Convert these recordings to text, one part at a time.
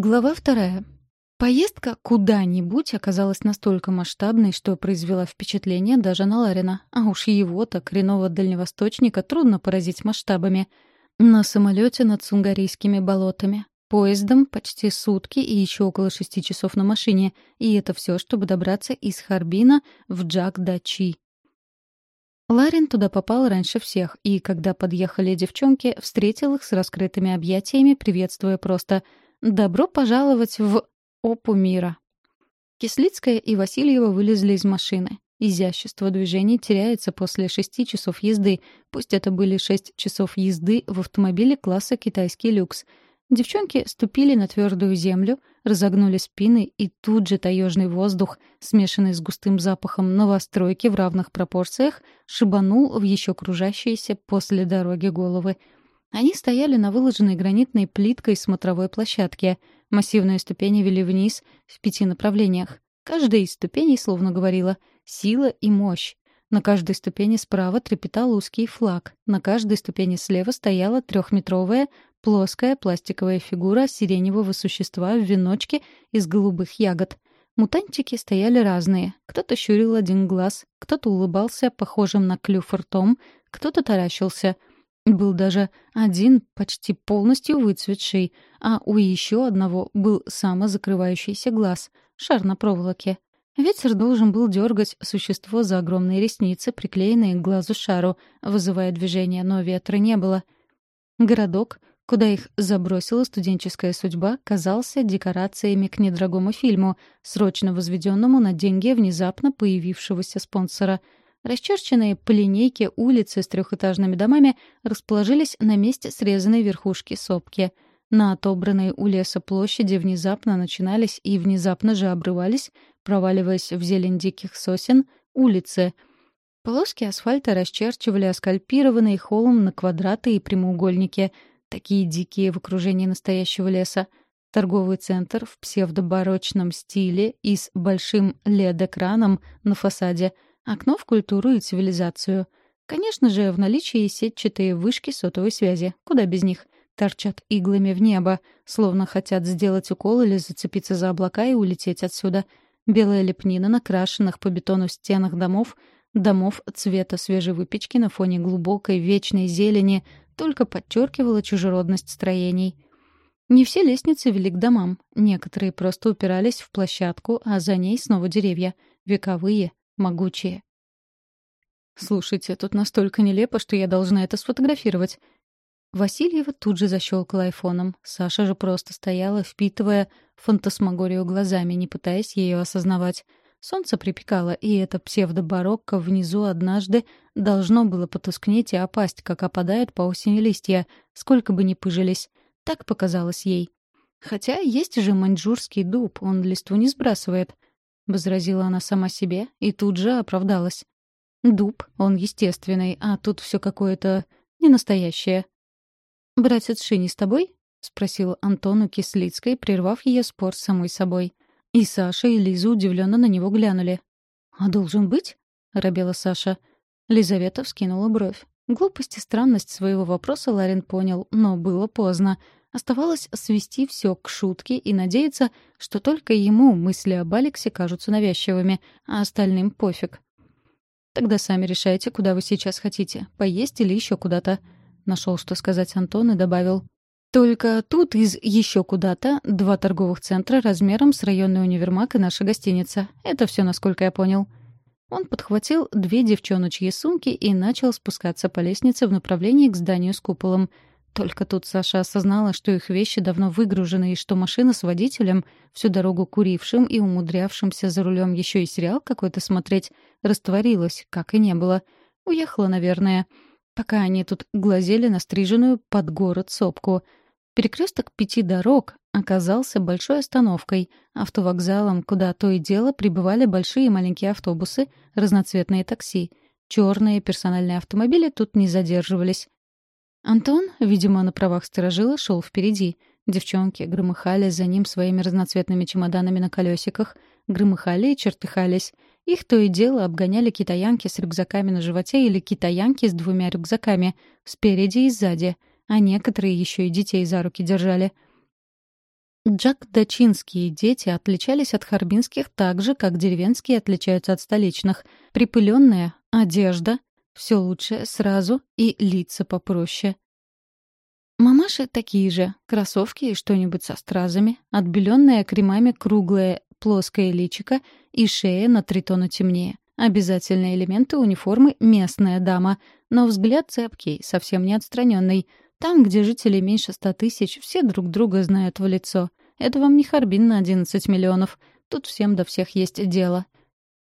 Глава вторая. Поездка куда-нибудь оказалась настолько масштабной, что произвела впечатление даже на Ларина. А уж его-то, коренного дальневосточника, трудно поразить масштабами. На самолете над Сунгарийскими болотами. Поездом почти сутки и еще около шести часов на машине. И это все, чтобы добраться из Харбина в Джак-Дачи. Ларин туда попал раньше всех, и, когда подъехали девчонки, встретил их с раскрытыми объятиями, приветствуя просто — Добро пожаловать в опу мира. Кислицкая и Васильева вылезли из машины. Изящество движений теряется после шести часов езды, пусть это были шесть часов езды в автомобиле класса «Китайский люкс». Девчонки ступили на твердую землю, разогнули спины, и тут же таежный воздух, смешанный с густым запахом новостройки в равных пропорциях, шибанул в еще кружащиеся после дороги головы — они стояли на выложенной гранитной плиткой смотровой площадке. Массивные ступени вели вниз в пяти направлениях. Каждая из ступеней словно говорила «сила и мощь». На каждой ступени справа трепетал узкий флаг. На каждой ступени слева стояла трехметровая плоская пластиковая фигура сиреневого существа в веночке из голубых ягод. Мутантики стояли разные. Кто-то щурил один глаз, кто-то улыбался похожим на клюв ртом, кто-то таращился — был даже один почти полностью выцветший, а у еще одного был самозакрывающийся глаз, шар на проволоке. Ветер должен был дергать существо за огромные ресницы, приклеенные к глазу шару, вызывая движение, но ветра не было. Городок, куда их забросила студенческая судьба, казался декорациями к недорогому фильму, срочно возведенному на деньги внезапно появившегося спонсора — Расчерченные по линейке улицы с трехэтажными домами расположились на месте срезанной верхушки сопки. На отобранной у леса площади внезапно начинались и внезапно же обрывались, проваливаясь в зелень диких сосен, улицы. Полоски асфальта расчерчивали аскальпированный холм на квадраты и прямоугольники, такие дикие в окружении настоящего леса. Торговый центр в псевдобарочном стиле и с большим LED-экраном на фасаде — Окно в культуру и цивилизацию. Конечно же, в наличии сетчатые вышки сотовой связи. Куда без них? Торчат иглами в небо, словно хотят сделать укол или зацепиться за облака и улететь отсюда. Белая лепнина на крашенных по бетону стенах домов, домов цвета свежей выпечки на фоне глубокой вечной зелени только подчеркивала чужеродность строений. Не все лестницы вели к домам. Некоторые просто упирались в площадку, а за ней снова деревья. Вековые, могучие. «Слушайте, тут настолько нелепо, что я должна это сфотографировать». Васильева тут же защелкала айфоном. Саша же просто стояла, впитывая фантасмагорию глазами, не пытаясь ее осознавать. Солнце припекало, и это псевдобарокко внизу однажды должно было потускнеть и опасть, как опадают по осени листья, сколько бы ни пыжились. Так показалось ей. Хотя есть же маньчжурский дуб, он листву не сбрасывает —— возразила она сама себе и тут же оправдалась. «Дуб, он естественный, а тут все какое-то ненастоящее». «Братец Шини с тобой?» — спросил Антон у Кислицкой, прервав ее спор с самой собой. И Саша, и Лиза удивленно на него глянули. «А должен быть?» — робела Саша. Лизавета вскинула бровь. Глупость и странность своего вопроса Ларин понял, но было поздно. Оставалось свести все к шутке и надеяться, что только ему мысли об Алексе кажутся навязчивыми, а остальным пофиг. «Тогда сами решайте, куда вы сейчас хотите, поесть или еще куда-то», — нашел что сказать Антон и добавил. «Только тут из еще куда-то два торговых центра размером с районный универмаг и наша гостиница. Это все, насколько я понял». Он подхватил две девчоночьи сумки и начал спускаться по лестнице в направлении к зданию с куполом — только тут Саша осознала, что их вещи давно выгружены и что машина с водителем, всю дорогу курившим и умудрявшимся за рулем еще и сериал какой-то смотреть, растворилась, как и не было. Уехала, наверное. Пока они тут глазели на стриженную под город сопку. Перекресток пяти дорог оказался большой остановкой, автовокзалом, куда то и дело прибывали большие и маленькие автобусы, разноцветные такси. Черные персональные автомобили тут не задерживались. Антон, видимо, на правах сторожила, шел впереди. Девчонки громыхали за ним своими разноцветными чемоданами на колесиках, громыхали и чертыхались. Их то и дело обгоняли китаянки с рюкзаками на животе или китаянки с двумя рюкзаками, спереди и сзади, а некоторые еще и детей за руки держали. Джак-дачинские дети отличались от харбинских так же, как деревенские отличаются от столичных. Припыленная одежда, все лучше сразу и лица попроще. Мамаши такие же, кроссовки и что-нибудь со стразами, отбеленное кремами круглое плоское личико и шея на три тона темнее. Обязательные элементы униформы — местная дама, но взгляд цепкий, совсем не отстраненный. Там, где жителей меньше ста тысяч, все друг друга знают в лицо. Это вам не Харбин на одиннадцать миллионов. Тут всем до всех есть дело.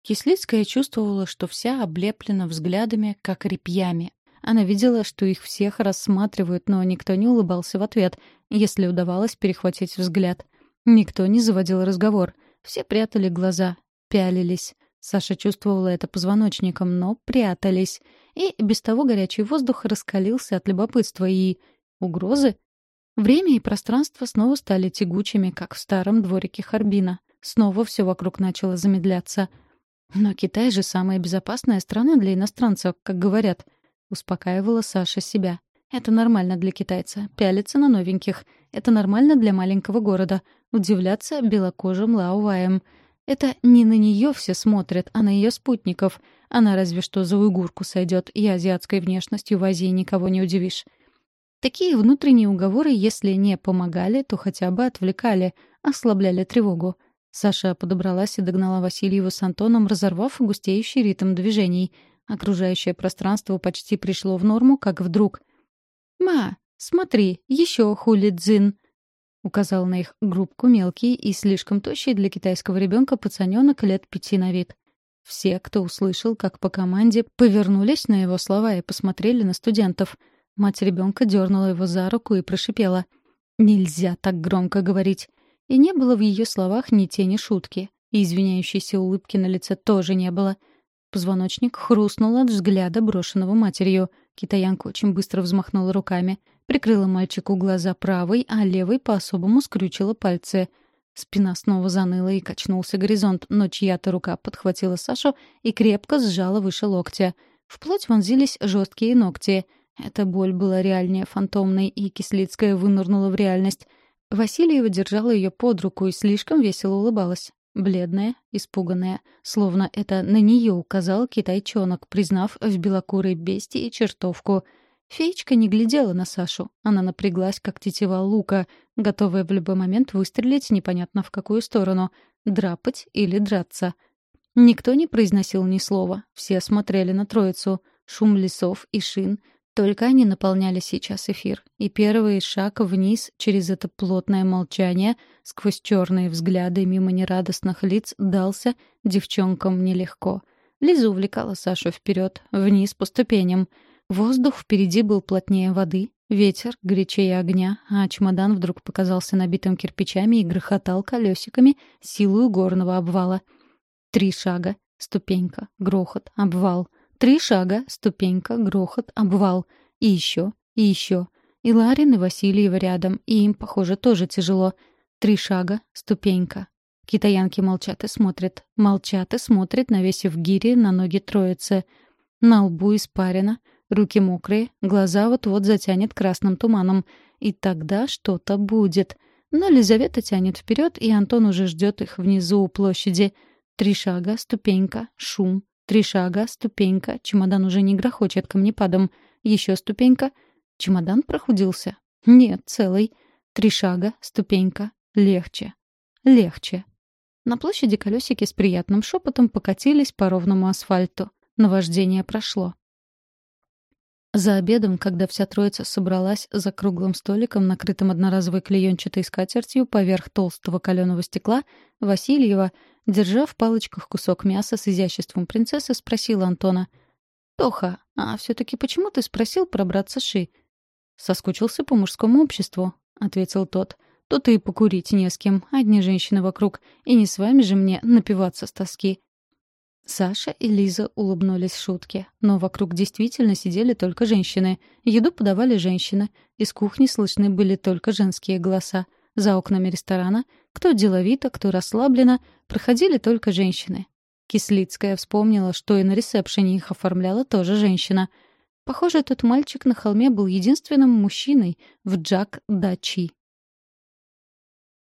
Кислицкая чувствовала, что вся облеплена взглядами, как репьями. Она видела, что их всех рассматривают, но никто не улыбался в ответ, если удавалось перехватить взгляд. Никто не заводил разговор. Все прятали глаза, пялились. Саша чувствовала это позвоночником, но прятались. И без того горячий воздух раскалился от любопытства и... угрозы. Время и пространство снова стали тягучими, как в старом дворике Харбина. Снова все вокруг начало замедляться — «Но Китай же самая безопасная страна для иностранцев, как говорят», — успокаивала Саша себя. «Это нормально для китайца. Пялиться на новеньких. Это нормально для маленького города. Удивляться белокожим лауваем. Это не на нее все смотрят, а на ее спутников. Она разве что за уйгурку сойдет, и азиатской внешностью в Азии никого не удивишь». Такие внутренние уговоры, если не помогали, то хотя бы отвлекали, ослабляли тревогу. Саша подобралась и догнала Васильеву с Антоном, разорвав густеющий ритм движений. Окружающее пространство почти пришло в норму, как вдруг. «Ма, смотри, еще хулидзин!» Указал на их группку мелкий и слишком тощий для китайского ребенка пацаненок лет пяти на вид. Все, кто услышал, как по команде, повернулись на его слова и посмотрели на студентов. Мать ребенка дернула его за руку и прошипела. «Нельзя так громко говорить. И не было в ее словах ни тени шутки. И извиняющейся улыбки на лице тоже не было. Позвоночник хрустнул от взгляда, брошенного матерью. Китаянка очень быстро взмахнула руками. Прикрыла мальчику глаза правой, а левой по-особому скрючила пальцы. Спина снова заныла и качнулся горизонт, но чья-то рука подхватила Сашу и крепко сжала выше локтя. В плоть вонзились жесткие ногти. Эта боль была реальнее фантомной, и Кислицкая вынырнула в реальность — Васильева держала ее под руку и слишком весело улыбалась. Бледная, испуганная, словно это на нее указал китайчонок, признав в белокурой бестии чертовку. Феечка не глядела на Сашу. Она напряглась, как тетива лука, готовая в любой момент выстрелить непонятно в какую сторону — драпать или драться. Никто не произносил ни слова. Все смотрели на троицу. Шум лесов и шин, только они наполняли сейчас эфир, и первый шаг вниз через это плотное молчание, сквозь черные взгляды мимо нерадостных лиц, дался девчонкам нелегко. Лиза увлекала Сашу вперед, вниз по ступеням. Воздух впереди был плотнее воды, ветер горячее огня, а чемодан вдруг показался набитым кирпичами и грохотал колесиками силою горного обвала. Три шага, ступенька, грохот, обвал — Три шага, ступенька, грохот, обвал. И еще, и еще. И Ларин, и Васильева рядом, и им, похоже, тоже тяжело. Три шага, ступенька. Китаянки молчат и смотрят. Молчат и смотрят, навесив гири на ноги троицы. На лбу испарено, руки мокрые, глаза вот-вот затянет красным туманом. И тогда что-то будет. Но Лизавета тянет вперед, и Антон уже ждет их внизу у площади. Три шага, ступенька, шум, Три шага, ступенька, чемодан уже не грохочет камнепадом. Еще ступенька. Чемодан прохудился? Нет, целый. Три шага, ступенька. Легче. Легче. На площади колесики с приятным шепотом покатились по ровному асфальту. Наваждение прошло. За обедом, когда вся троица собралась за круглым столиком, накрытым одноразовой клеенчатой скатертью поверх толстого каленого стекла, Васильева, держа в палочках кусок мяса с изяществом принцессы, спросила Антона. «Тоха, а все-таки почему ты спросил про братца Ши?» «Соскучился по мужскому обществу», — ответил тот. «Тут и покурить не с кем, одни женщины вокруг, и не с вами же мне напиваться с тоски». Саша и Лиза улыбнулись шутке, но вокруг действительно сидели только женщины. Еду подавали женщины. Из кухни слышны были только женские голоса. За окнами ресторана, кто деловито, кто расслабленно, проходили только женщины. Кислицкая вспомнила, что и на ресепшене их оформляла тоже женщина. Похоже, тот мальчик на холме был единственным мужчиной в Джак-Дачи.